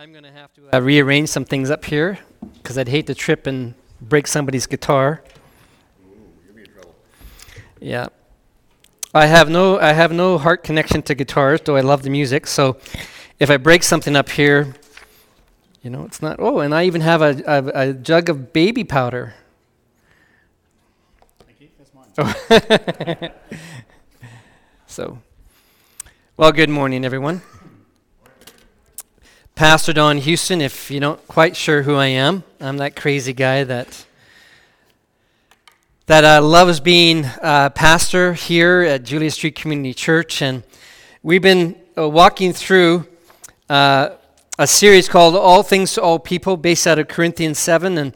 I'm going to have to uh, rearrange some things up here because I'd hate to trip and break somebody's guitar. Yeah. I have no I have no heart connection to guitars, though I love the music. So if I break something up here, you know, it's not. Oh, and I even have a, a, a jug of baby powder. Oh. so, well, good morning, everyone. Pastor Don Houston, if you're not quite sure who I am, I'm that crazy guy that that uh, loves being uh, pastor here at Julia Street Community Church, and we've been uh, walking through uh, a series called "All Things to All People," based out of Corinthians seven, and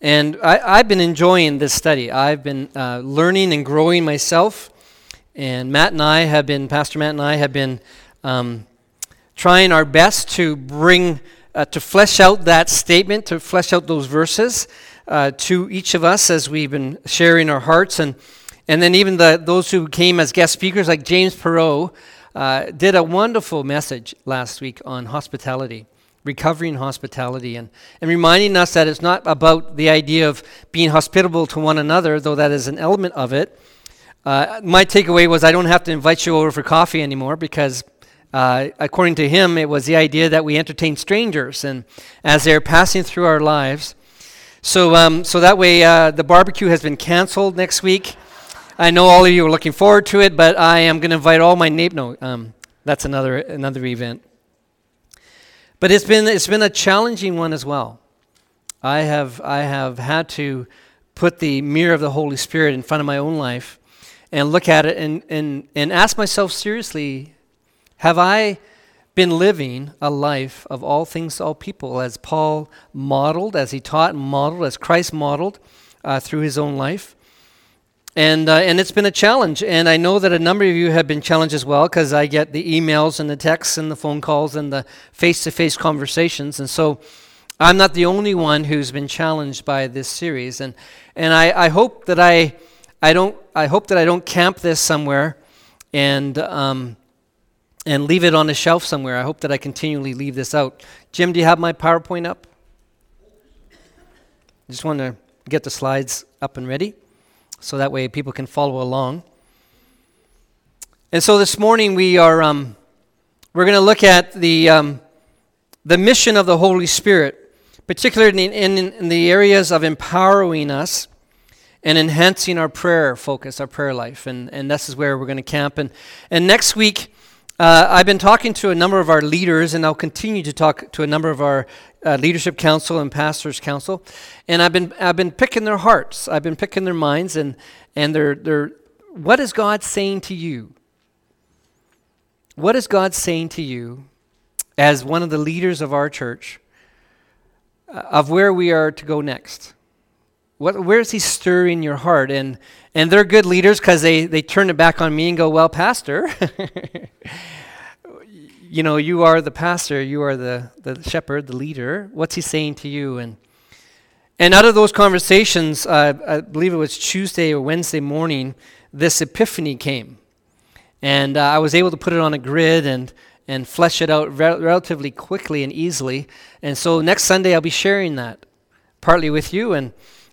and I, have been enjoying this study. I've been uh, learning and growing myself, and Matt and I have been, Pastor Matt and I have been. Um, trying our best to bring, uh, to flesh out that statement, to flesh out those verses uh, to each of us as we've been sharing our hearts. And, and then even the, those who came as guest speakers, like James Perot, uh, did a wonderful message last week on hospitality recovering hospitality and, and reminding us that it's not about the idea of being hospitable to one another, though that is an element of it. Uh, my takeaway was I don't have to invite you over for coffee anymore because uh, according to him, it was the idea that we entertain strangers and as they're passing through our lives. So, um, so that way, uh, the barbecue has been canceled next week. I know all of you are looking forward to it, but I am going to invite all my neighbors. No, um, that's another another event. But it's been it's been a challenging one as well. I have I have had to put the mirror of the Holy Spirit in front of my own life and look at it and, and, and ask myself seriously have I been living a life of all things to all people as Paul modeled, as he taught and modeled, as Christ modeled uh, through his own life? And, uh, and it's been a challenge. And I know that a number of you have been challenged as well because I get the emails and the texts and the phone calls and the face to face conversations. And so I'm not the only one who's been challenged by this series. And, and I, I, hope that I, I, don't, I hope that I don't camp this somewhere and um, and leave it on a shelf somewhere. I hope that I continually leave this out. Jim, do you have my PowerPoint up? Just want to get the slides up and ready so that way people can follow along. And so this morning we are um, we're going to look at the um, the mission of the Holy Spirit, particularly in, in, in the areas of empowering us and enhancing our prayer focus, our prayer life. And, and this is where we're going to camp. And, and next week, uh, I've been talking to a number of our leaders, and I'll continue to talk to a number of our uh, leadership council and pastors council, and I've been I've been picking their hearts. I've been picking their minds, and and they're they're what is God saying to you? What is God saying to you as one of the leaders of our church uh, of where we are to go next? What, where is He stirring your heart? And and they're good leaders because they, they turn it back on me and go, Well, Pastor, you know, you are the pastor, you are the, the shepherd, the leader. What's he saying to you? And, and out of those conversations, uh, I believe it was Tuesday or Wednesday morning, this epiphany came. And uh, I was able to put it on a grid and, and flesh it out re- relatively quickly and easily. And so next Sunday, I'll be sharing that partly with you and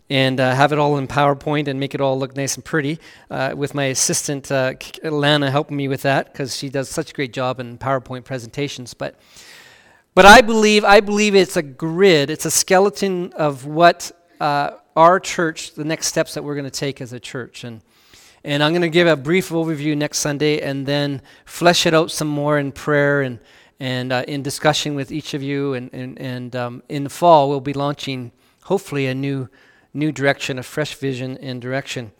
and uh, have it all in PowerPoint and make it all look nice and pretty uh, with my assistant uh, Lana helping me with that because she does such a great job in PowerPoint presentations. But but I believe I believe it's a grid, it's a skeleton of what uh, our church, the next steps that we're going to take as a church, and and I'm going to give a brief overview next Sunday and then flesh it out some more in prayer and and uh, in discussion with each of you. And and, and um, in the fall we'll be launching hopefully a new new direction, a fresh vision and direction.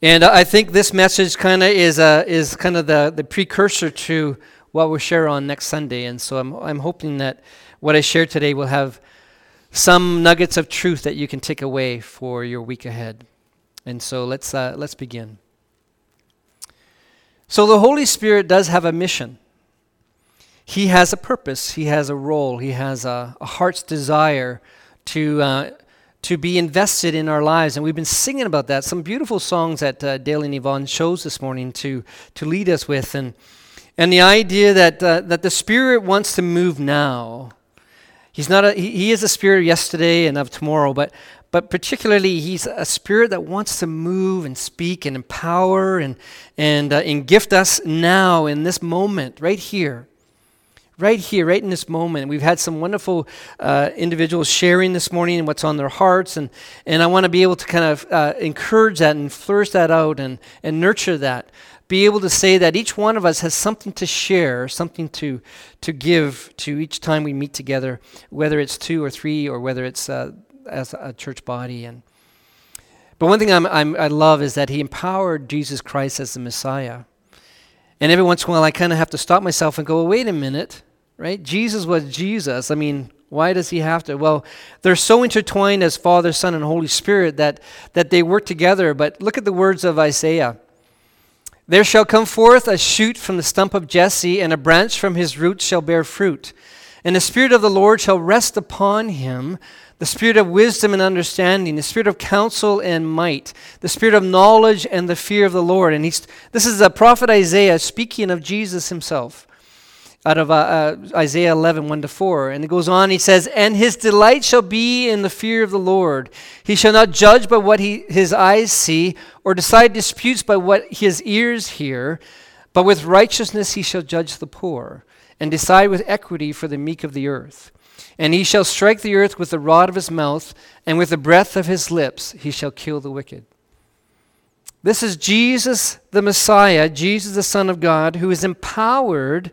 And I think this message kind of is, uh, is kind of the, the precursor to what we'll share on next Sunday. And so I'm, I'm hoping that what I share today will have some nuggets of truth that you can take away for your week ahead. And so let's, uh, let's begin. So the Holy Spirit does have a mission. He has a purpose, He has a role, He has a, a heart's desire to, uh, to be invested in our lives. And we've been singing about that. Some beautiful songs that uh, Dale and Yvonne chose this morning to, to lead us with. And, and the idea that, uh, that the Spirit wants to move now He's not a, he, he is a spirit of yesterday and of tomorrow, but, but particularly he's a spirit that wants to move and speak and empower and, and, uh, and gift us now in this moment, right here. Right here, right in this moment. We've had some wonderful uh, individuals sharing this morning and what's on their hearts, and, and I want to be able to kind of uh, encourage that and flourish that out and, and nurture that be able to say that each one of us has something to share, something to, to give to each time we meet together, whether it's two or three or whether it's uh, as a church body. And but one thing I'm, I'm, i love is that he empowered Jesus Christ as the Messiah. And every once in a while, I kind of have to stop myself and go, wait a minute, right? Jesus was Jesus. I mean, why does he have to? Well, they're so intertwined as Father, Son, and Holy Spirit that, that they work together. But look at the words of Isaiah. There shall come forth a shoot from the stump of Jesse, and a branch from his roots shall bear fruit. And the Spirit of the Lord shall rest upon him the Spirit of wisdom and understanding, the Spirit of counsel and might, the Spirit of knowledge and the fear of the Lord. And he's, this is the prophet Isaiah speaking of Jesus himself out of uh, uh, Isaiah 11, 1 to 4. And it goes on, he says, And his delight shall be in the fear of the Lord. He shall not judge by what he, his eyes see, or decide disputes by what his ears hear, but with righteousness he shall judge the poor, and decide with equity for the meek of the earth. And he shall strike the earth with the rod of his mouth, and with the breath of his lips he shall kill the wicked. This is Jesus the Messiah, Jesus the Son of God, who is empowered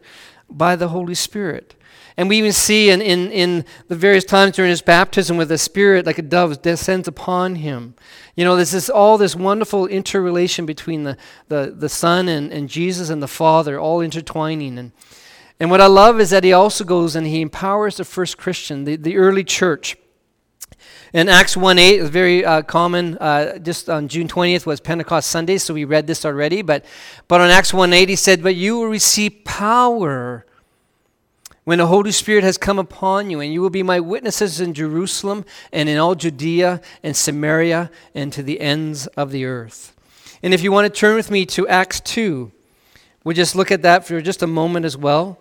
by the Holy Spirit. And we even see in, in, in the various times during his baptism where the Spirit, like a dove, descends upon him. You know, there's this, all this wonderful interrelation between the, the, the Son and, and Jesus and the Father, all intertwining. And, and what I love is that he also goes and he empowers the first Christian, the, the early church. In Acts 1 8, it's very uh, common. Uh, just on June 20th was Pentecost Sunday, so we read this already. But, but on Acts 1 8, he said, But you will receive power when the Holy Spirit has come upon you, and you will be my witnesses in Jerusalem and in all Judea and Samaria and to the ends of the earth. And if you want to turn with me to Acts 2, we'll just look at that for just a moment as well.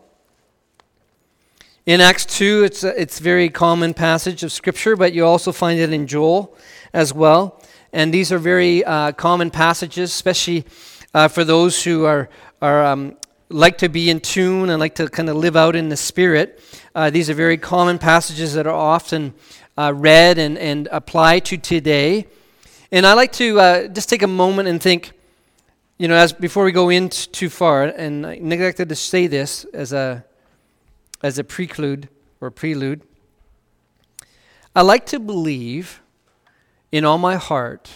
In Acts 2, it's a, it's very common passage of Scripture, but you also find it in Joel as well. And these are very uh, common passages, especially uh, for those who are, are um, like to be in tune and like to kind of live out in the Spirit. Uh, these are very common passages that are often uh, read and, and applied to today. And I like to uh, just take a moment and think, you know, as before we go in t- too far, and I neglected to say this as a as a prelude or prelude. I like to believe in all my heart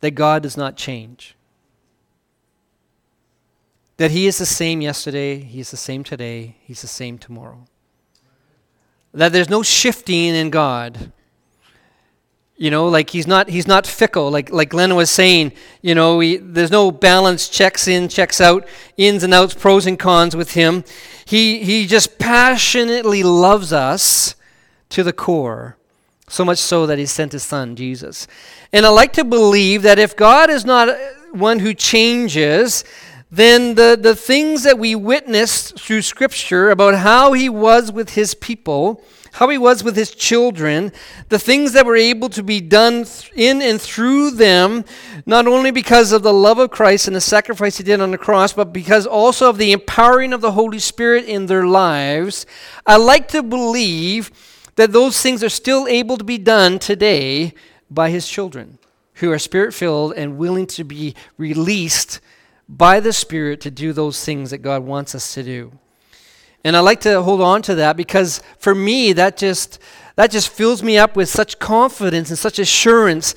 that God does not change. That He is the same yesterday, He is the same today, He's the same tomorrow. That there's no shifting in God. You know, like he's not he's not fickle. Like like Glenn was saying, you know, he, there's no balance checks in, checks out, ins and outs, pros and cons with him. He he just passionately loves us to the core. So much so that he sent his son, Jesus. And I like to believe that if God is not one who changes, then the, the things that we witnessed through Scripture about how he was with his people how he was with his children, the things that were able to be done in and through them, not only because of the love of Christ and the sacrifice he did on the cross, but because also of the empowering of the Holy Spirit in their lives. I like to believe that those things are still able to be done today by his children who are spirit filled and willing to be released by the Spirit to do those things that God wants us to do. And I like to hold on to that because for me, that just, that just fills me up with such confidence and such assurance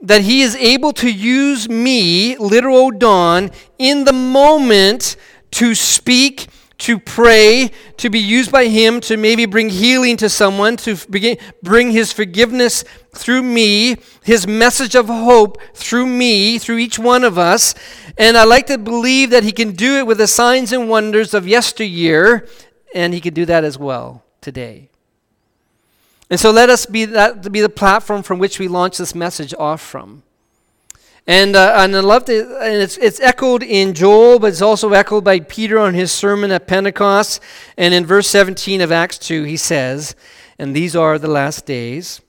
that He is able to use me, literal Don, in the moment to speak to pray, to be used by Him to maybe bring healing to someone, to begin, bring His forgiveness through me, His message of hope through me, through each one of us. And I like to believe that He can do it with the signs and wonders of yesteryear, and He can do that as well today. And so let us be that to be the platform from which we launch this message off from. And, uh, and I love it, and it's, it's echoed in Joel, but it's also echoed by Peter on his sermon at Pentecost. And in verse 17 of Acts 2, he says, And these are the last days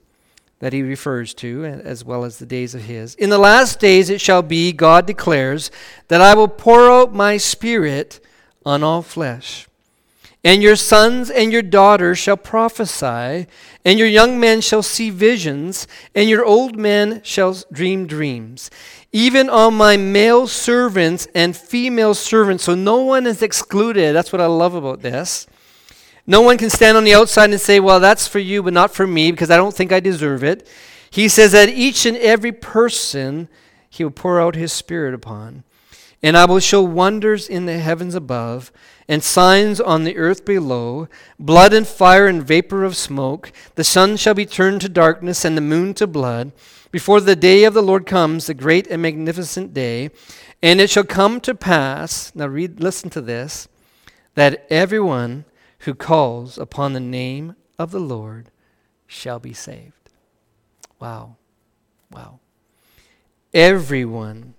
that he refers to, as well as the days of his. In the last days it shall be, God declares, that I will pour out my spirit on all flesh. And your sons and your daughters shall prophesy, and your young men shall see visions, and your old men shall dream dreams. Even on my male servants and female servants. So no one is excluded. That's what I love about this. No one can stand on the outside and say, well, that's for you, but not for me, because I don't think I deserve it. He says that each and every person he will pour out his spirit upon. And I will show wonders in the heavens above, and signs on the earth below blood and fire and vapor of smoke. The sun shall be turned to darkness, and the moon to blood, before the day of the Lord comes, the great and magnificent day. And it shall come to pass, now read, listen to this, that everyone who calls upon the name of the Lord shall be saved. Wow. Wow. Everyone,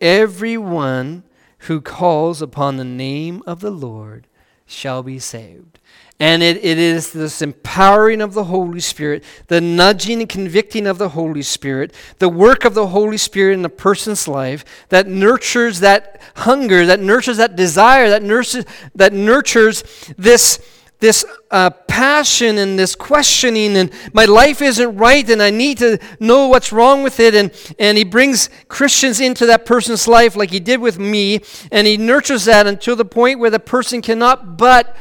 everyone who calls upon the name of the Lord shall be saved. And it, it is this empowering of the Holy Spirit, the nudging and convicting of the Holy Spirit, the work of the Holy Spirit in a person's life that nurtures that hunger, that nurtures that desire, that nurtures, that nurtures this, this uh, passion and this questioning, and my life isn't right, and I need to know what's wrong with it. And, and he brings Christians into that person's life like he did with me, and he nurtures that until the point where the person cannot but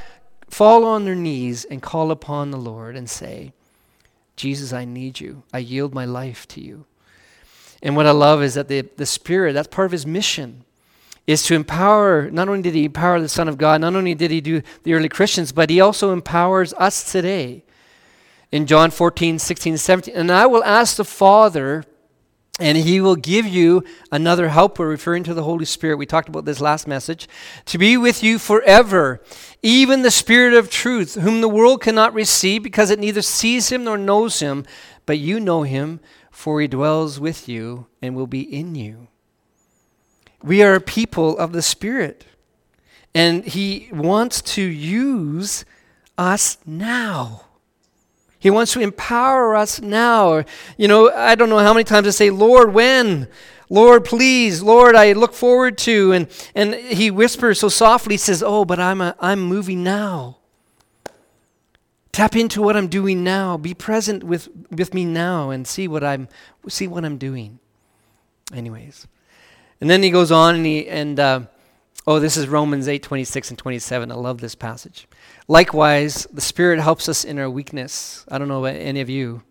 fall on their knees and call upon the Lord and say, Jesus, I need you. I yield my life to you. And what I love is that the, the Spirit, that's part of his mission, is to empower, not only did he empower the Son of God, not only did he do the early Christians, but he also empowers us today. In John 14, 16, 17, and I will ask the Father, and he will give you another helper, referring to the Holy Spirit. We talked about this last message. To be with you forever, even the Spirit of truth, whom the world cannot receive because it neither sees him nor knows him, but you know him, for he dwells with you and will be in you. We are people of the Spirit, and he wants to use us now. He wants to empower us now. You know, I don't know how many times I say, Lord, when? Lord, please, Lord, I look forward to. And, and he whispers so softly, he says, Oh, but I'm, a, I'm moving now. Tap into what I'm doing now. Be present with, with me now and see what I'm see what I'm doing. Anyways. And then he goes on and he and uh, oh, this is Romans 8, 26 and 27. I love this passage. Likewise, the Spirit helps us in our weakness. I don't know about any of you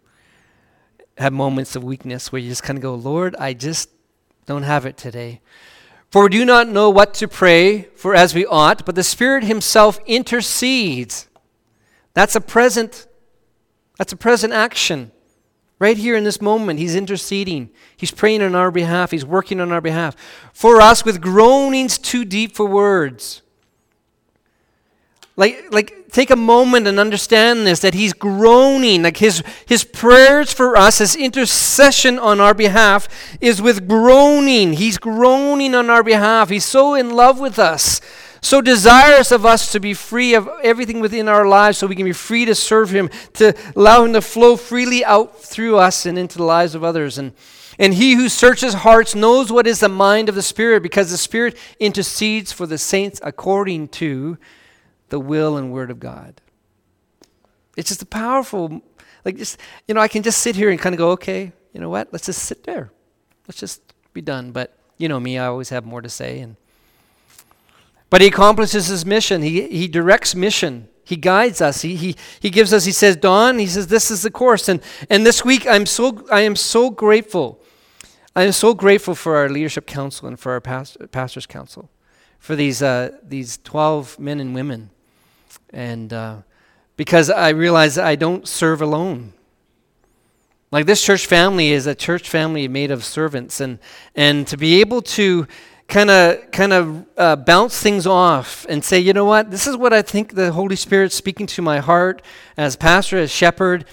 have moments of weakness where you just kind of go, Lord, I just don't have it today. For we do not know what to pray for as we ought, but the Spirit Himself intercedes. That's a present, that's a present action. Right here in this moment, He's interceding. He's praying on our behalf. He's working on our behalf. For us with groanings too deep for words. Like, like take a moment and understand this that he's groaning. Like his, his prayers for us, his intercession on our behalf is with groaning. He's groaning on our behalf. He's so in love with us, so desirous of us to be free of everything within our lives so we can be free to serve him, to allow him to flow freely out through us and into the lives of others. And, and he who searches hearts knows what is the mind of the Spirit because the Spirit intercedes for the saints according to the will and word of God. It's just a powerful, like just, you know, I can just sit here and kind of go, okay, you know what? Let's just sit there. Let's just be done. But you know me, I always have more to say. And but he accomplishes his mission. He he directs mission. He guides us. He, he, he gives us, he says, Don, he says, this is the course. And, and this week, I'm so, I am so grateful. I am so grateful for our leadership council and for our past, pastor's council, for these, uh, these 12 men and women and uh, because I realize I don't serve alone. Like this church family is a church family made of servants, and and to be able to kind of kind of uh, bounce things off and say, you know what, this is what I think the Holy Spirit's speaking to my heart as pastor, as shepherd,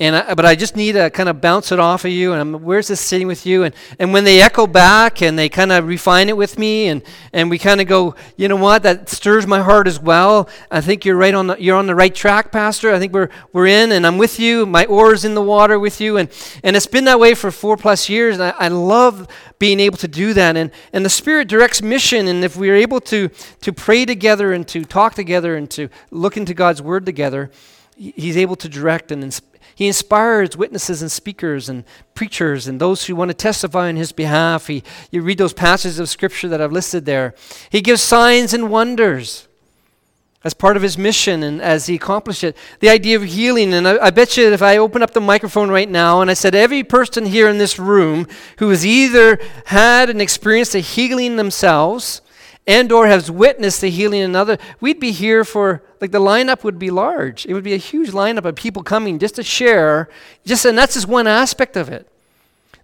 and I, but I just need to kind of bounce it off of you. And I'm, where's this sitting with you? And, and when they echo back and they kind of refine it with me, and, and we kind of go, you know what, that stirs my heart as well. I think you're right on the, you're on the right track, Pastor. I think we're, we're in, and I'm with you. My oar's in the water with you. And, and it's been that way for four plus years. And I, I love being able to do that. And, and the Spirit directs mission. And if we're able to, to pray together and to talk together and to look into God's Word together, He's able to direct and inspire he inspires witnesses and speakers and preachers and those who want to testify on his behalf. He, you read those passages of scripture that I've listed there. He gives signs and wonders as part of his mission and as he accomplished it. The idea of healing, and I, I, bet you that if I open up the microphone right now and I said every person here in this room who has either had and experienced a healing themselves and or has witnessed the healing in another, we'd be here for like the lineup would be large. It would be a huge lineup of people coming just to share. Just and that's just one aspect of it.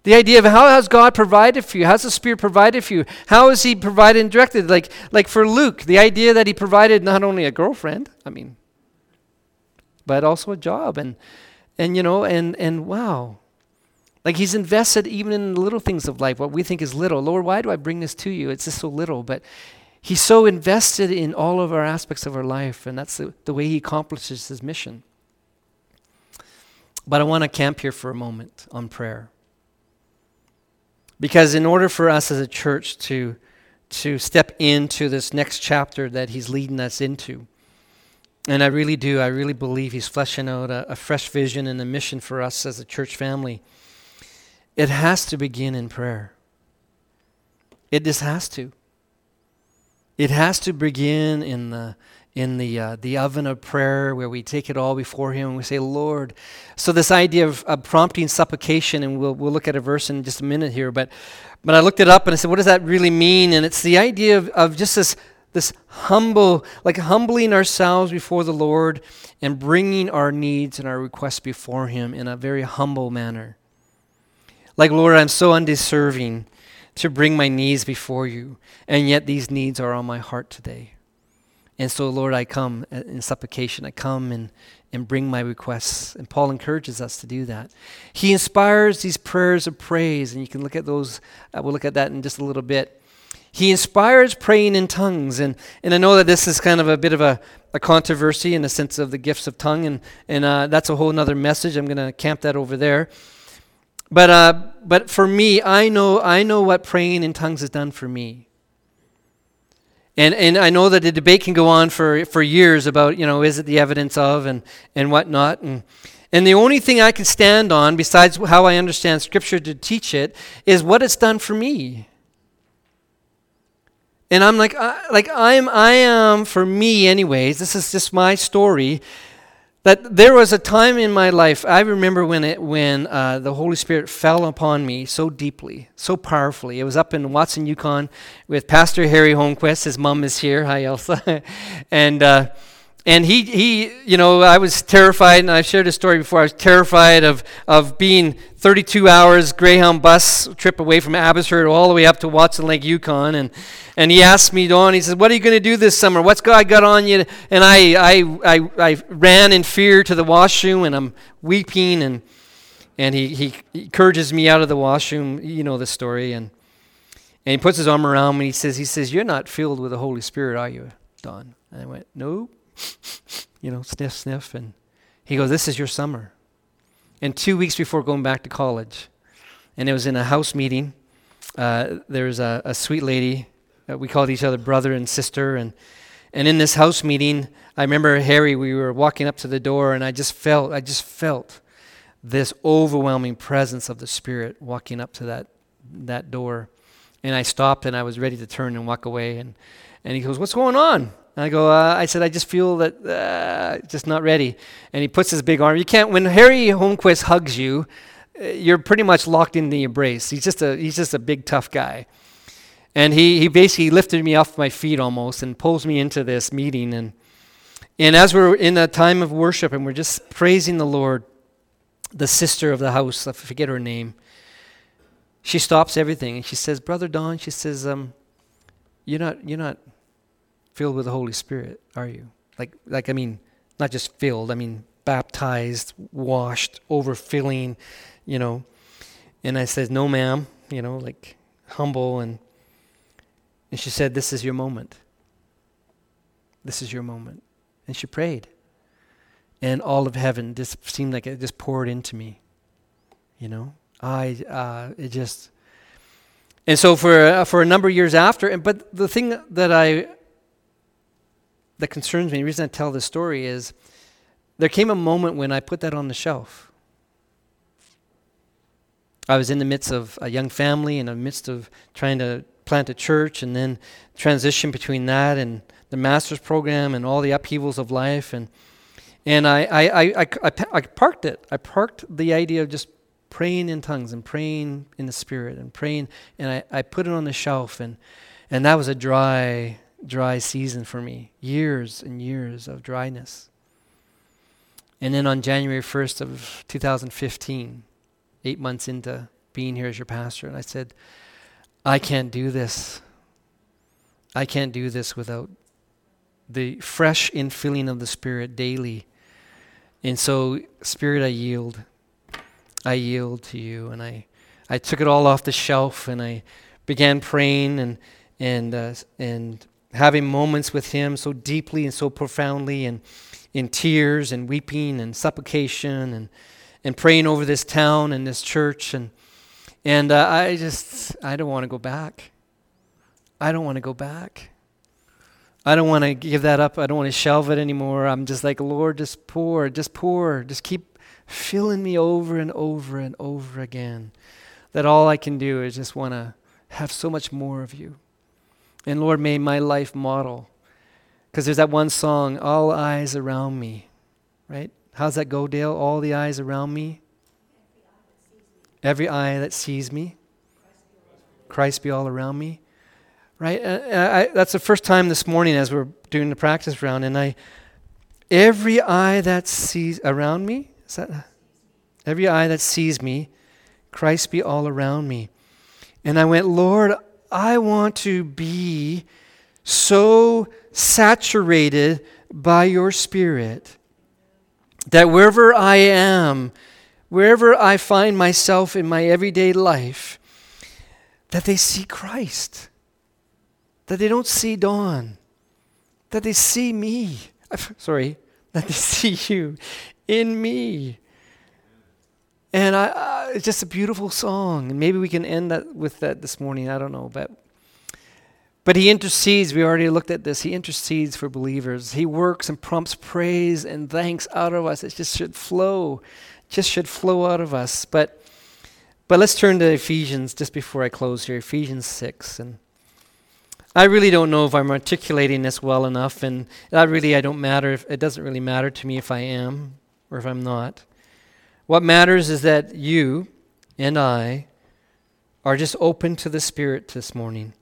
The idea of how has God provided for you? How's the Spirit provided for you? How has He provided and directed? Like, like for Luke, the idea that He provided not only a girlfriend, I mean, but also a job. And, and you know, and, and wow. Like He's invested even in the little things of life, what we think is little. Lord, why do I bring this to you? It's just so little. But He's so invested in all of our aspects of our life, and that's the, the way he accomplishes his mission. But I want to camp here for a moment on prayer. Because in order for us as a church to, to step into this next chapter that he's leading us into, and I really do, I really believe he's fleshing out a, a fresh vision and a mission for us as a church family, it has to begin in prayer. It just has to. It has to begin in the in the uh, the oven of prayer where we take it all before Him and we say, Lord. So this idea of, of prompting supplication, and we'll we'll look at a verse in just a minute here, but but I looked it up and I said, what does that really mean? And it's the idea of, of just this this humble, like humbling ourselves before the Lord and bringing our needs and our requests before Him in a very humble manner. Like, Lord, I'm so undeserving to bring my needs before you, and yet these needs are on my heart today. And so, Lord, I come in supplication. I come and, and bring my requests. And Paul encourages us to do that. He inspires these prayers of praise, and you can look at those. Uh, we'll look at that in just a little bit. He inspires praying in tongues. And, and I know that this is kind of a bit of a, a controversy in the sense of the gifts of tongue, and, and uh, that's a whole other message. I'm going to camp that over there. But, uh, but for me, I know, I know what praying in tongues has done for me. And, and I know that the debate can go on for, for years about, you know, is it the evidence of and, and whatnot. And, and the only thing I can stand on, besides how I understand Scripture to teach it, is what it's done for me. And I'm like, I, like I'm, I am for me, anyways. This is just my story that there was a time in my life i remember when it when uh, the holy spirit fell upon me so deeply so powerfully. It was up in watson yukon with pastor harry holmquist. His mom is here. Hi elsa. And uh, and he, he, you know, I was terrified, and I've shared a story before. I was terrified of, of being 32 hours Greyhound bus trip away from Abbotsford all the way up to Watson Lake, Yukon. And, and he asked me, Don, he said, What are you going to do this summer? What's God got on you? And I, I, I, I ran in fear to the washroom, and I'm weeping, and, and he, he encourages me out of the washroom. You know the story. And, and he puts his arm around me, and he says, he says You're not filled with the Holy Spirit, are you, Don? And I went, Nope you know, sniff, sniff. And he goes, This is your summer. And two weeks before going back to college, and it was in a house meeting, uh, there was a, a sweet lady. Uh, we called each other brother and sister. And, and in this house meeting, I remember Harry, we were walking up to the door, and I just felt, I just felt this overwhelming presence of the Spirit walking up to that, that door. And I stopped and I was ready to turn and walk away. And, and he goes, What's going on? And I go, uh, I said, I just feel that, uh, just not ready. And he puts his big arm. You can't, when Harry Holmquist hugs you, uh, you're pretty much locked in the embrace. He's just a, he's just a big, tough guy. And he, he basically lifted me off my feet almost and pulls me into this meeting. And, and as we're in a time of worship and we're just praising the Lord, the sister of the house, I forget her name, she stops everything and she says, Brother Don, she says, um, you're not, you're not filled with the Holy Spirit, are you? Like, like I mean, not just filled, I mean, baptized, washed, overfilling, you know. And I said, No, ma'am, you know, like humble. And, and she said, This is your moment. This is your moment. And she prayed. And all of heaven just seemed like it just poured into me. You know, I, uh, it just, and so for, uh, for a number of years after, and, but the thing that I, that concerns me, the reason I tell this story is there came a moment when I put that on the shelf. I was in the midst of a young family, in the midst of trying to plant a church, and then transition between that and the master's program and all the upheavals of life. And, and I, I, I, I, I, I parked it. I parked the idea of just praying in tongues and praying in the spirit and praying. And I, I put it on the shelf. And, and that was a dry, dry season for me. Years and years of dryness. And then on January 1st of 2015, eight months into being here as your pastor, and I said, I can't do this. I can't do this without the fresh infilling of the Spirit daily. And so, Spirit, I yield. I yield to you. And I, I took it all off the shelf and I began praying and, and, uh, and having moments with Him so deeply and so profoundly and in tears and weeping and supplication and, and praying over this town and this church. And, and uh, I just, I don't want to go back. I don't want to go back. I don't want to give that up. I don't want to shelve it anymore. I'm just like, Lord, just pour, just pour, just keep filling me over and over and over again. That all I can do is just want to have so much more of you. And Lord, may my life model. Because there's that one song, All Eyes Around Me, right? How's that go, Dale? All the eyes around me? Every eye that sees me. Christ be all around me right? Uh, I, that's the first time this morning as we're doing the practice round, and I, every eye that sees around me, is that, every eye that sees me, Christ be all around me. And I went, Lord, I want to be so saturated by your Spirit that wherever I am, wherever I find myself in my everyday life, that they see Christ that they don't see Don, that they see me. Sorry, that they see you in me. And I, uh, it's just a beautiful song. And maybe we can end that with that this morning. I don't know, but but he intercedes. We already looked at this. He intercedes for believers. He works and prompts praise and thanks out of us. It just should flow, just should flow out of us. But but let's turn to Ephesians just before I close here. Ephesians six and. I really don't know if I'm articulating this well enough, and that really I don't matter. If, it doesn't really matter to me if I am or if I'm not. What matters is that you and I are just open to the Spirit this morning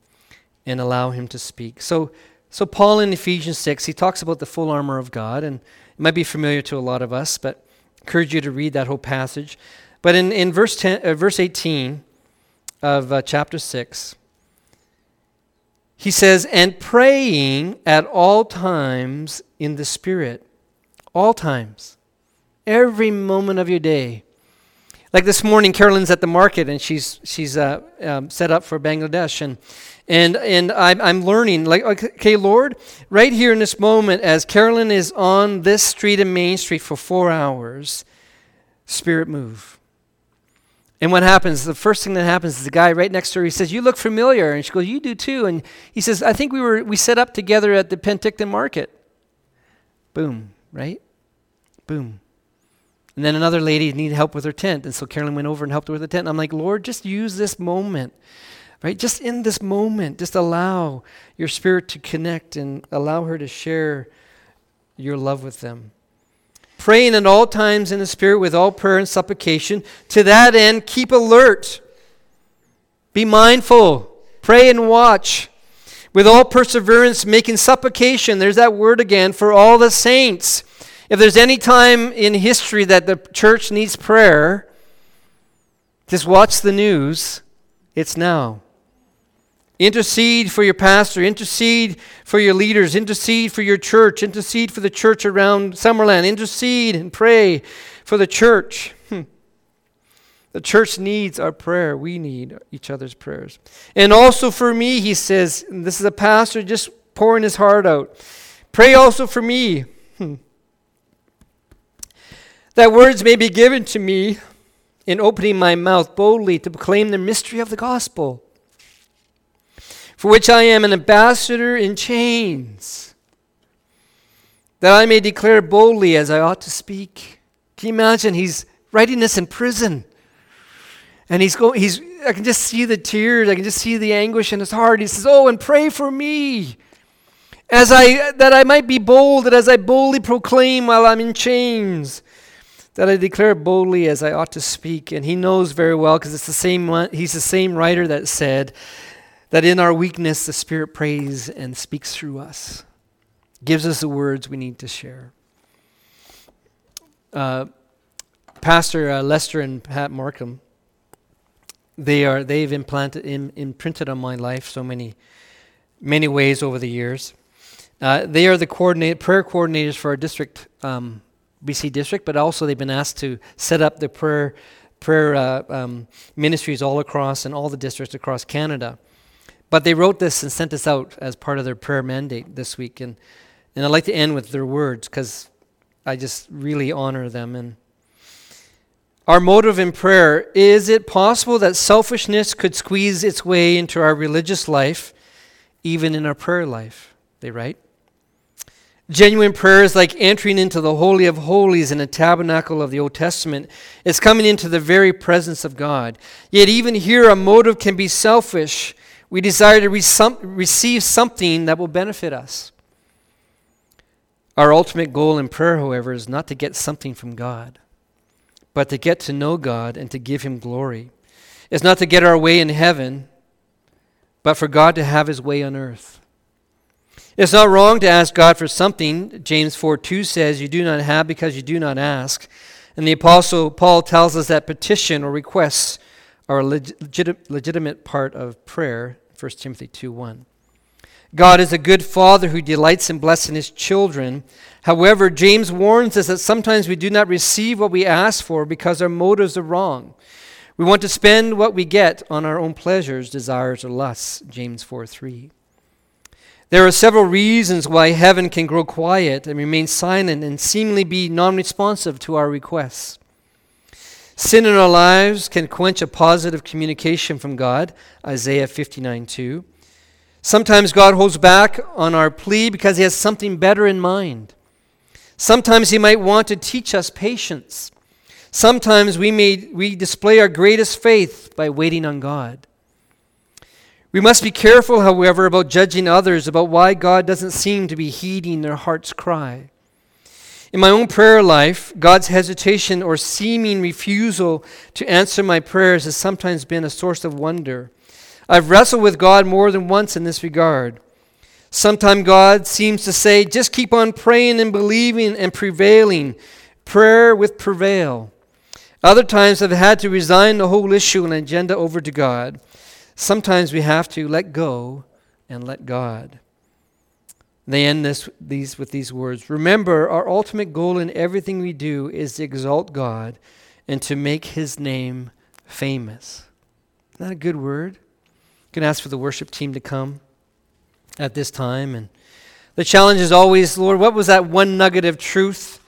and allow Him to speak. So, so Paul in Ephesians six he talks about the full armor of God, and it might be familiar to a lot of us, but I encourage you to read that whole passage. But in, in verse 10, uh, verse 18 of uh, chapter six. He says, and praying at all times in the Spirit. All times. Every moment of your day. Like this morning, Carolyn's at the market and she's, she's uh, um, set up for Bangladesh. And, and, and I'm, I'm learning, like, okay, Lord, right here in this moment, as Carolyn is on this street in Main Street for four hours, Spirit move. And what happens? The first thing that happens is the guy right next to her. He says, "You look familiar," and she goes, "You do too." And he says, "I think we were we set up together at the Penticton Market." Boom! Right? Boom. And then another lady needed help with her tent, and so Carolyn went over and helped her with the tent. And I'm like, Lord, just use this moment, right? Just in this moment, just allow your spirit to connect and allow her to share your love with them praying at all times in the Spirit with all prayer and supplication. To that end, keep alert. Be mindful. Pray and watch. With all perseverance, making supplication. There's that word again for all the saints. If there's any time in history that the church needs prayer, just watch the news. It's now. Intercede for your pastor, intercede for your leaders, intercede for your church, intercede for the church around Summerland, intercede and pray for the church. Hmm. The church needs our prayer. We need each other's prayers. And also for me, he says, this is a pastor just pouring his heart out. Pray also for me. Hmm. That words may be given to me in opening my mouth boldly to proclaim the mystery of the gospel for which I am an ambassador in chains, that I may declare boldly as I ought to speak. Can you imagine? He's writing this in prison. And he's going, he's, I can just see the tears, I can just see the anguish in his heart. He says, Oh, and pray for me. As I that I might be bold, that as I boldly proclaim while I'm in chains, that I declare boldly as I ought to speak. And he knows very well, because it's the same one, he's the same writer that said, that in our weakness, the Spirit prays and speaks through us, gives us the words we need to share. Uh, Pastor uh, Lester and Pat Markham, they are they've implanted in, imprinted on my life so many many ways over the years. Uh, they are the coordinate prayer coordinators for our district, um, BC district, but also they've been asked to set up the prayer prayer uh, um, ministries all across and all the districts across Canada. But they wrote this and sent us out as part of their prayer mandate this week. And, and I'd like to end with their words because I just really honor them. And our motive in prayer is it possible that selfishness could squeeze its way into our religious life, even in our prayer life? They write. Genuine prayer is like entering into the Holy of Holies in a tabernacle of the Old Testament. It's coming into the very presence of God. Yet, even here, a motive can be selfish we desire to receive something that will benefit us. Our ultimate goal in prayer, however, is not to get something from God, but to get to know God and to give Him glory. It's not to get our way in heaven, but for God to have His way on earth. It's not wrong to ask God for something. James 4 2 says, You do not have because you do not ask. And the Apostle Paul tells us that petition or requests are a legit, legitimate part of prayer, 1 Timothy 2 1. God is a good father who delights in blessing his children. However, James warns us that sometimes we do not receive what we ask for because our motives are wrong. We want to spend what we get on our own pleasures, desires, or lusts. James 4 3. There are several reasons why heaven can grow quiet and remain silent and seemingly be non responsive to our requests. Sin in our lives can quench a positive communication from God, Isaiah 59 2. Sometimes God holds back on our plea because He has something better in mind. Sometimes He might want to teach us patience. Sometimes we, may, we display our greatest faith by waiting on God. We must be careful, however, about judging others about why God doesn't seem to be heeding their heart's cry. In my own prayer life, God's hesitation or seeming refusal to answer my prayers has sometimes been a source of wonder. I've wrestled with God more than once in this regard. Sometimes God seems to say, just keep on praying and believing and prevailing. Prayer with prevail. Other times I've had to resign the whole issue and agenda over to God. Sometimes we have to let go and let God. They end this, these with these words Remember, our ultimate goal in everything we do is to exalt God and to make his name famous. Isn't that a good word? You can ask for the worship team to come at this time. And the challenge is always, Lord, what was that one nugget of truth